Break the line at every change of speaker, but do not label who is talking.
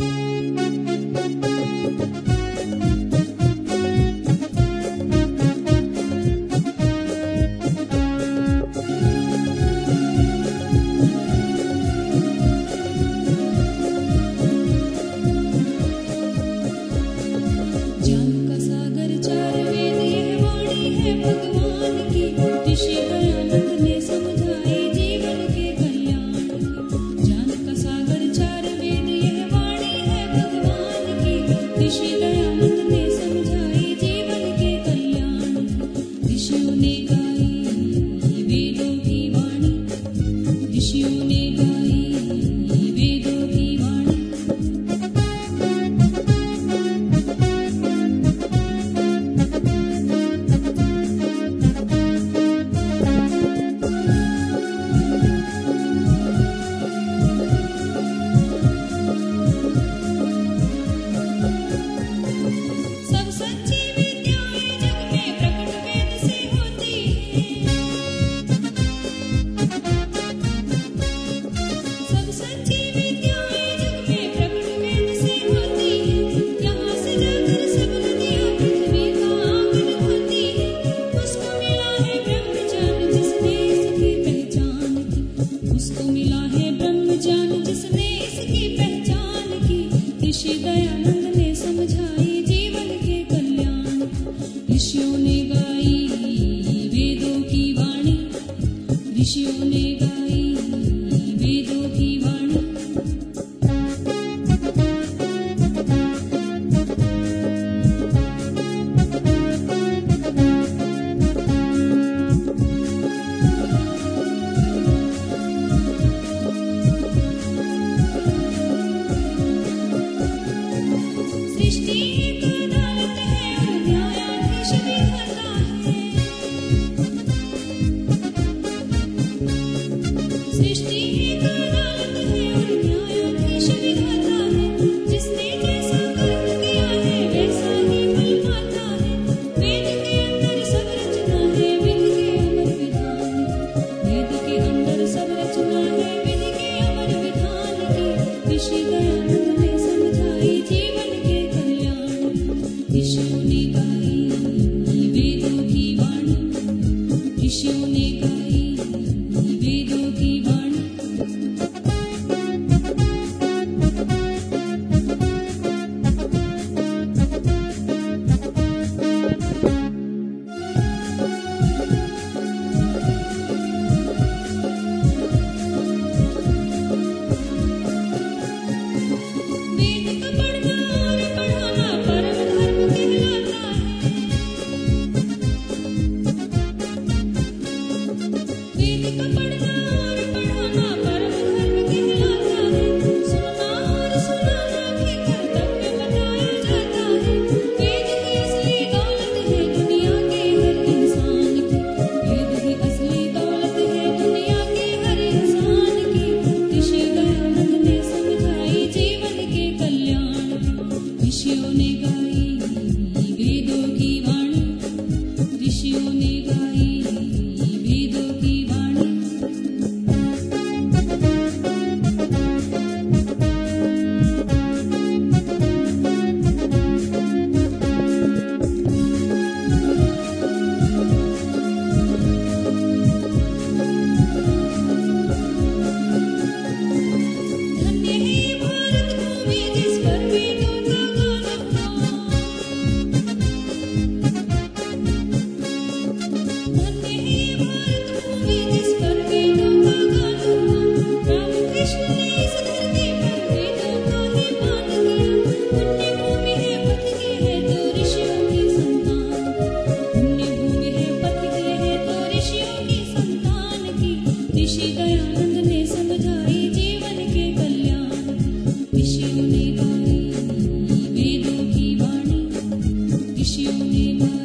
जीवन के ी दयानन्दे समझा जीवन के कल्याण। विषयुवाणी वेदोकी वाणी विषयु देवाणी